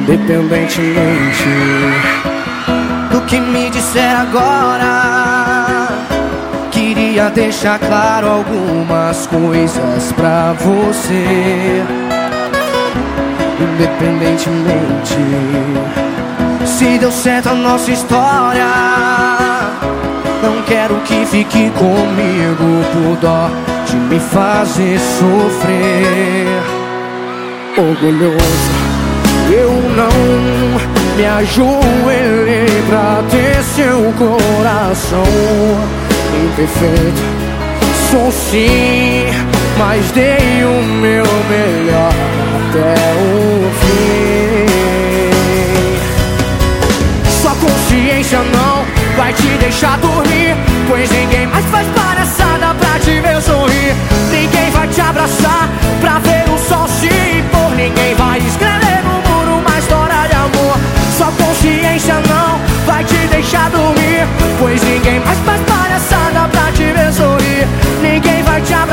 Independentemente do que me disser agora, queria deixar claro algumas coisas pra você. Independentemente se deu certo a nossa história, não quero que fique comigo por dó de me fazer sofrer. Orgulhoso eu não me ajoelhei pra ter seu coração imperfeito. Sou sim, mas dei o meu melhor até o fim. Sua consciência não vai te deixar dormir,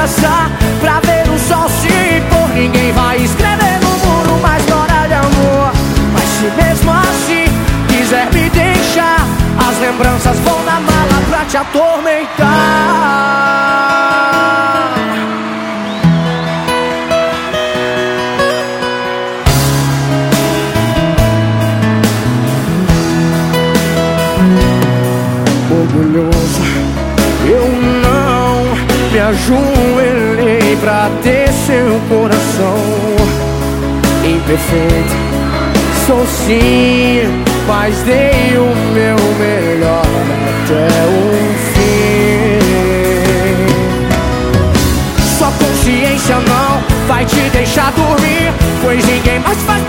abraçar pra ver o sol se pôr. Ninguém vai escrever no muro mais história de amor. Mas se mesmo assim quiser me deixar As lembranças vão na mala pra te atormentar ajoelhei pra ter seu coração Imperfeito Sou sim, mas dei o meu melhor até o fim. Sua consciência não vai te deixar dormir Pois ninguém mais faz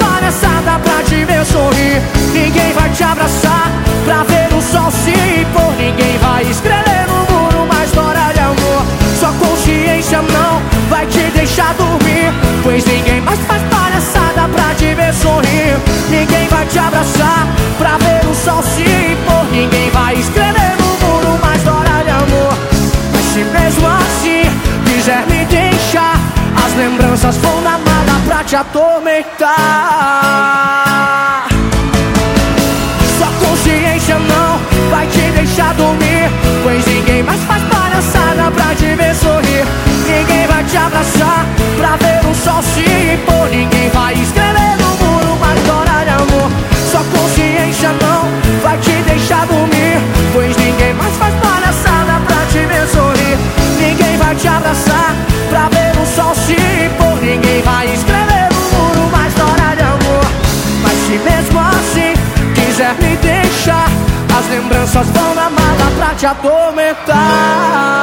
Pois ninguém mais faz palhaçada pra te ver sorrir. Ninguém vai te abraçar pra ver o sol se pôr Ninguém vai escrever no muro uma história de amor. Mas se mesmo assim quiser me deixar As lembranças vão na mala pra te atormentar lembranças vão na mala pra te atormentar.